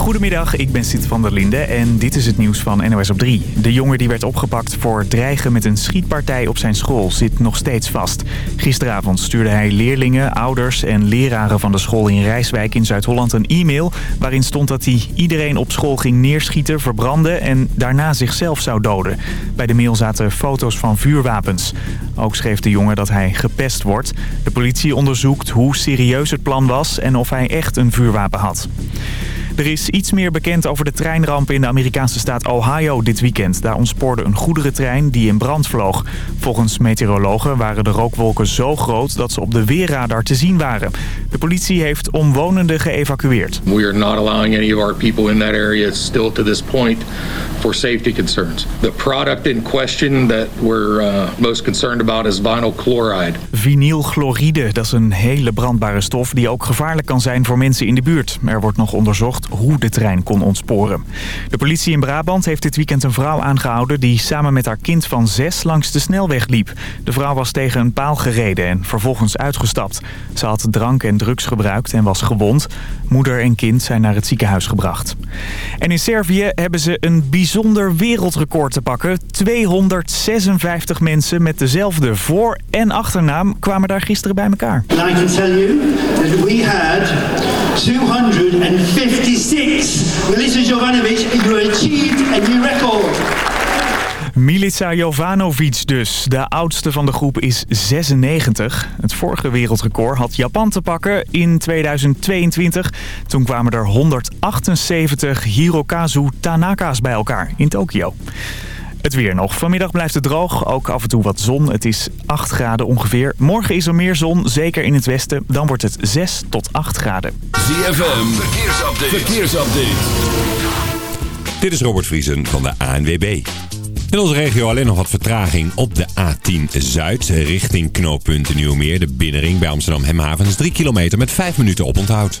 Goedemiddag, ik ben Sid van der Linde en dit is het nieuws van NOS op 3. De jongen die werd opgepakt voor dreigen met een schietpartij op zijn school zit nog steeds vast. Gisteravond stuurde hij leerlingen, ouders en leraren van de school in Rijswijk in Zuid-Holland een e-mail... waarin stond dat hij iedereen op school ging neerschieten, verbranden en daarna zichzelf zou doden. Bij de mail zaten foto's van vuurwapens. Ook schreef de jongen dat hij gepest wordt. De politie onderzoekt hoe serieus het plan was en of hij echt een vuurwapen had. Er is iets meer bekend over de treinramp in de Amerikaanse staat Ohio dit weekend. Daar ontspoorde een goederentrein die in brand vloog. Volgens meteorologen waren de rookwolken zo groot dat ze op de weerradar te zien waren. De politie heeft omwonenden geëvacueerd. We are not allowing any of our people in that area still to this point for safety concerns. The product in question that we're uh, most concerned about is vinyl chloride. Vinylchloride, dat is een hele brandbare stof die ook gevaarlijk kan zijn voor mensen in de buurt. Er wordt nog onderzocht hoe de trein kon ontsporen. De politie in Brabant heeft dit weekend een vrouw aangehouden... die samen met haar kind van zes langs de snelweg liep. De vrouw was tegen een paal gereden en vervolgens uitgestapt. Ze had drank en drugs gebruikt en was gewond. Moeder en kind zijn naar het ziekenhuis gebracht. En in Servië hebben ze een bijzonder wereldrecord te pakken. 256 mensen met dezelfde voor- en achternaam kwamen daar gisteren bij elkaar. And I tell we had 256. Melissa Jovanovic, you achieved a new record. Milica Jovanovic dus. De oudste van de groep is 96. Het vorige wereldrecord had Japan te pakken in 2022. Toen kwamen er 178 Hirokazu Tanaka's bij elkaar in Tokio. Het weer nog. Vanmiddag blijft het droog. Ook af en toe wat zon. Het is 8 graden ongeveer. Morgen is er meer zon, zeker in het westen. Dan wordt het 6 tot 8 graden. ZFM, verkeersupdate. verkeersupdate. Dit is Robert Vriesen van de ANWB. In onze regio alleen nog wat vertraging op de A10 Zuid richting knooppunt Nieuwmeer. De binnenring bij Amsterdam Hemhavens 3 kilometer met 5 minuten op onthoud.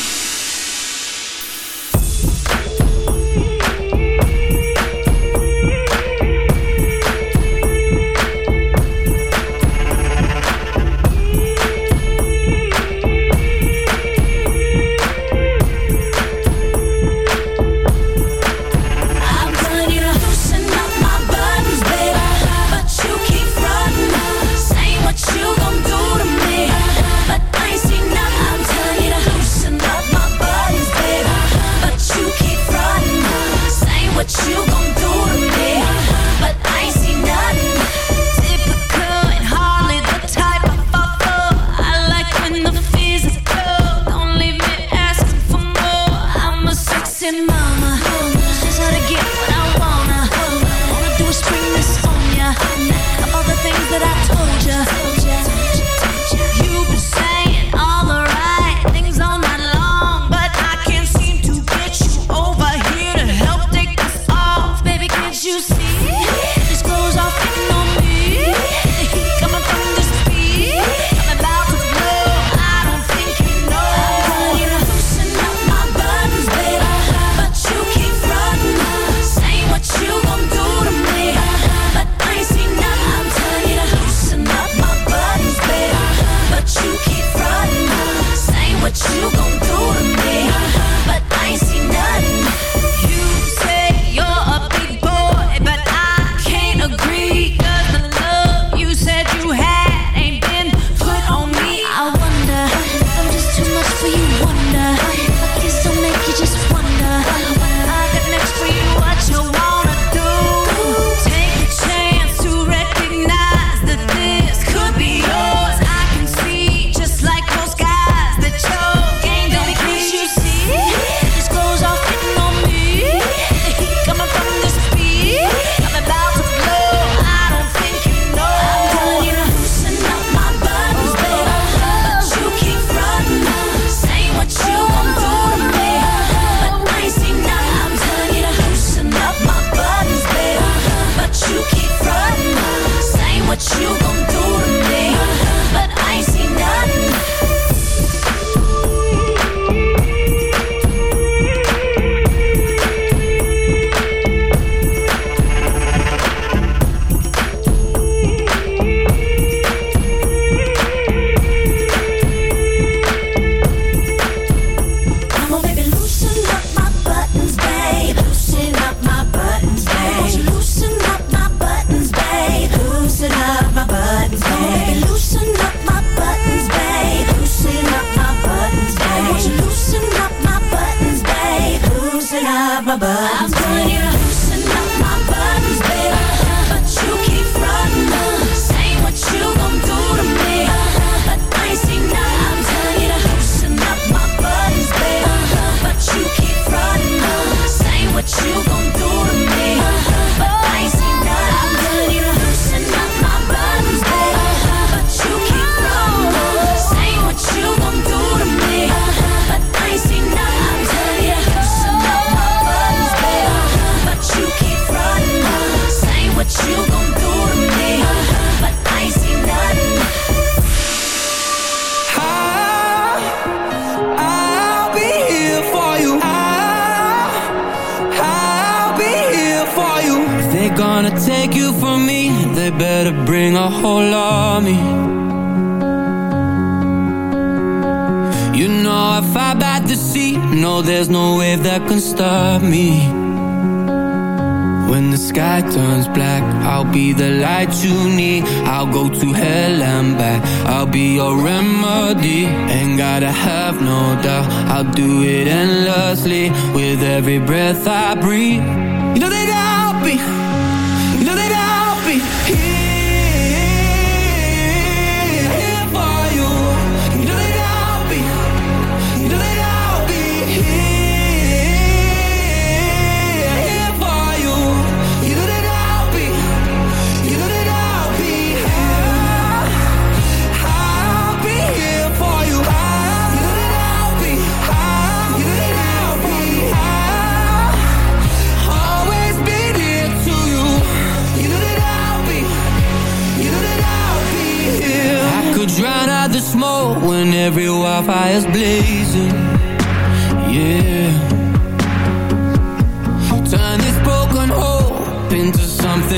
Every breath I breathe.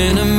in a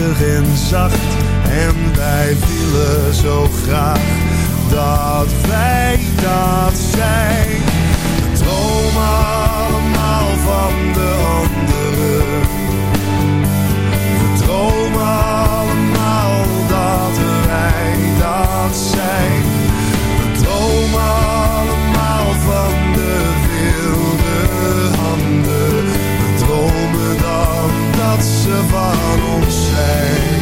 en zacht. En wij willen zo graag dat wij dat zijn. We dromen allemaal van de hand. wat ze van ons zijn.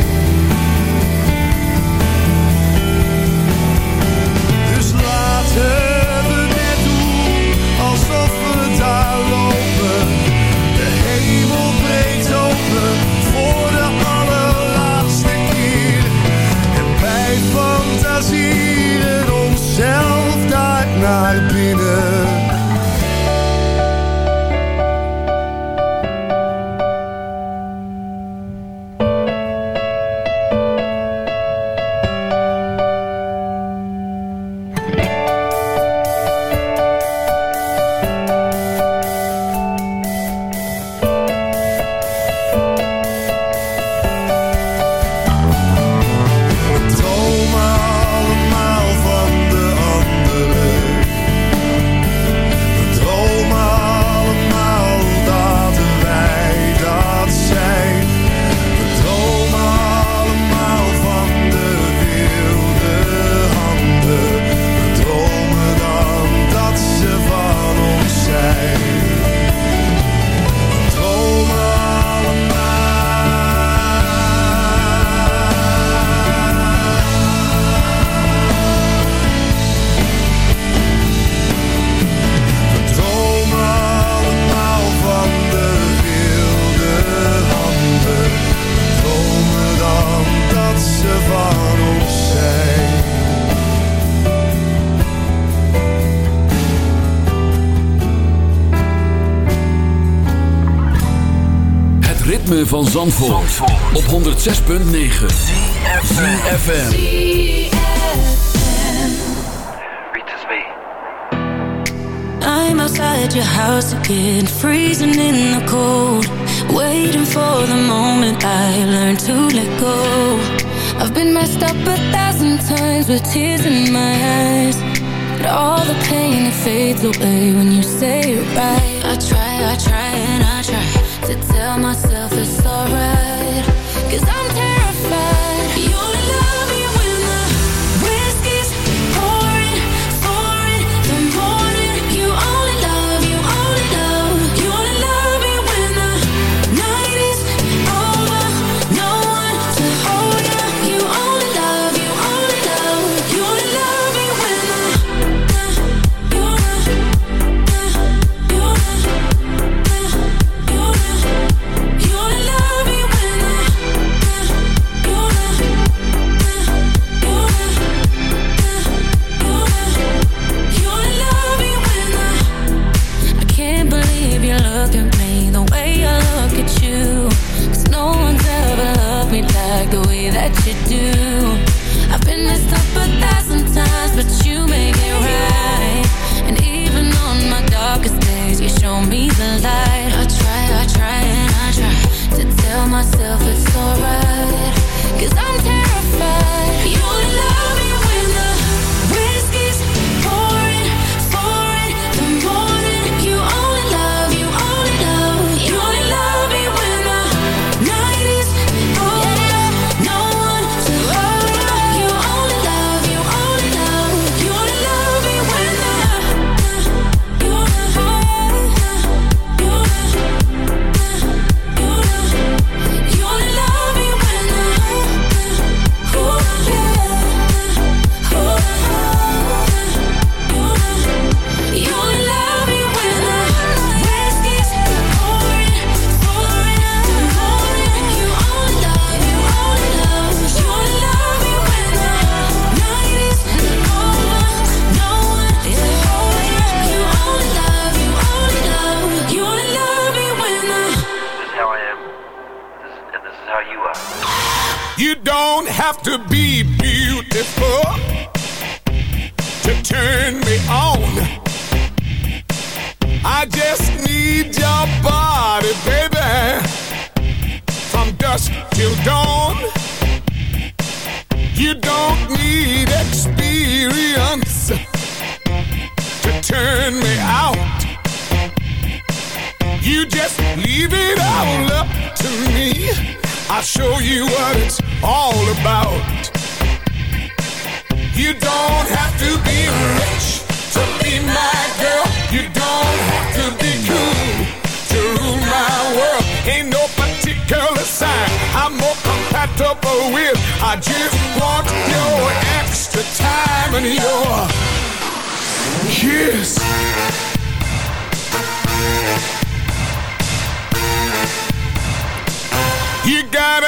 van Zandvoort, op 106.9 CFFM I'm outside your house again Freezing in the cold. Waiting for the moment I learn to let go. I've been messed up a thousand times With tears in my eyes. But all the pain it fades away When you say it right. I try, I try and I to tell myself it's alright. Cause I'm terrified.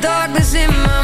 Darkness in my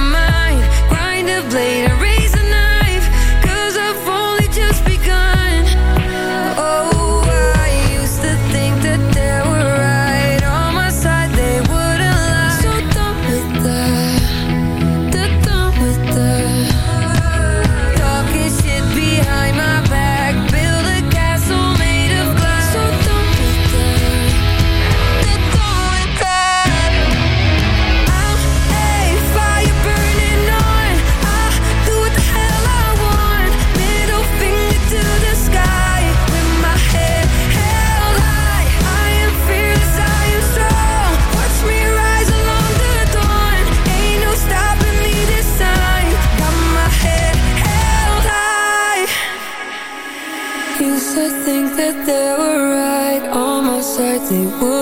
they would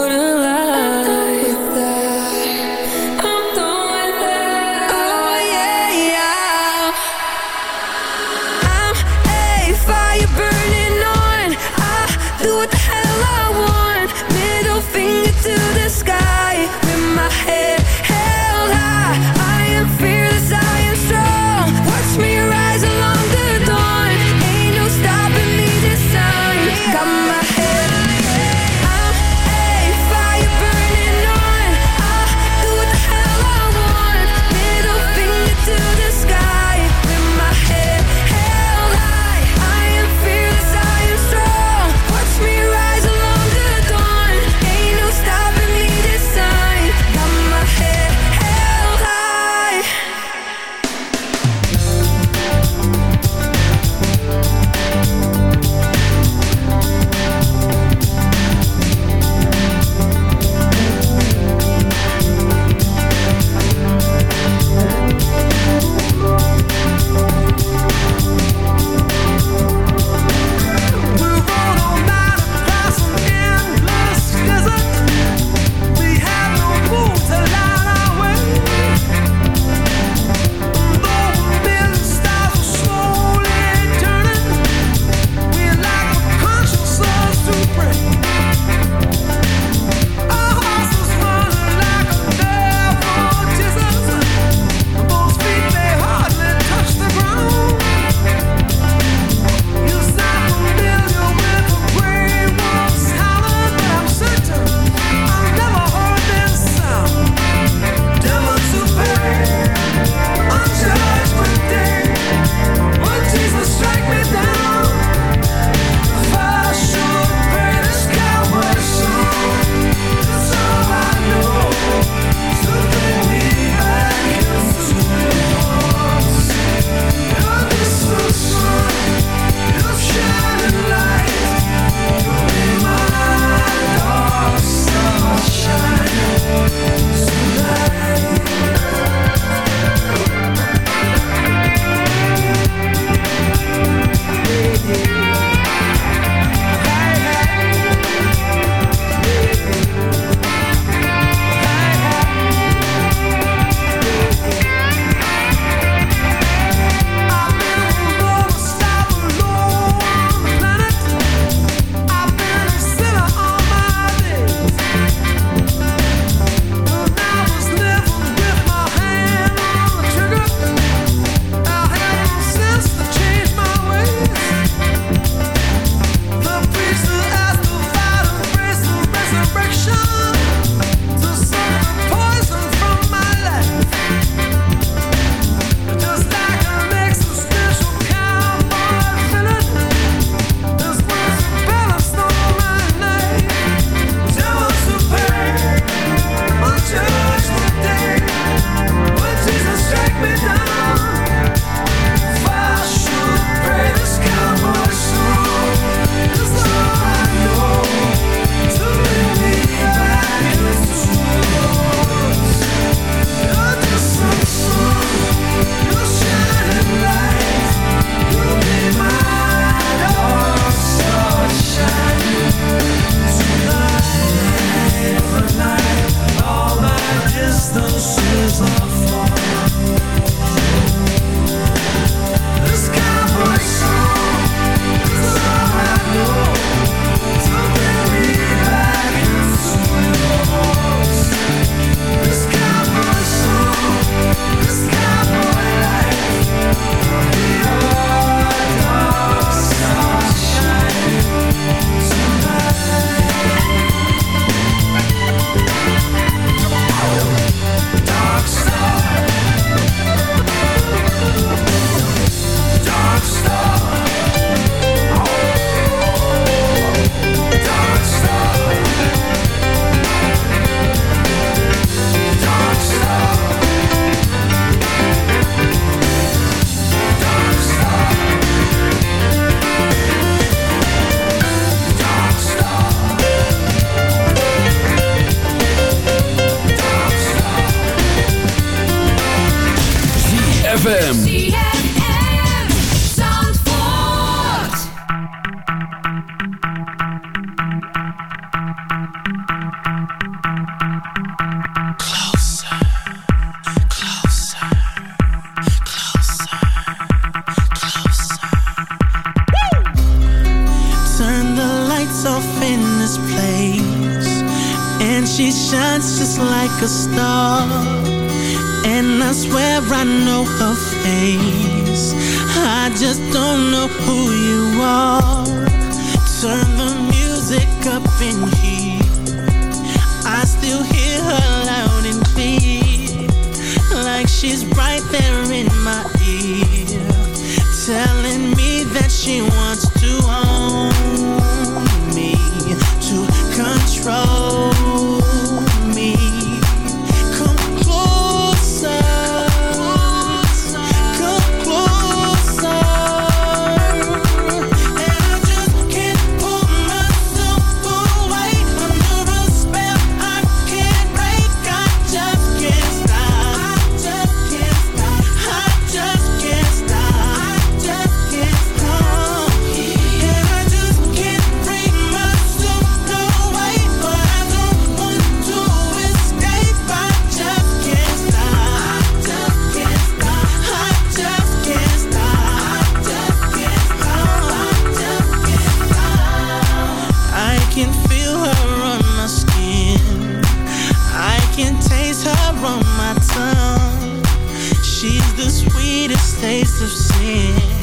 taste of sin.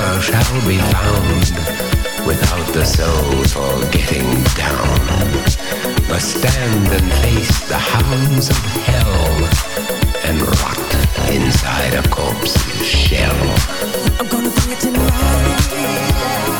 never shall be found without the soul for getting down. Must stand and face the hounds of hell and rot inside a corpse's shell. I'm gonna bring it tonight.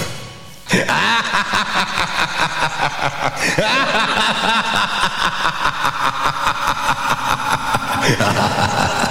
Ha ha ha ha!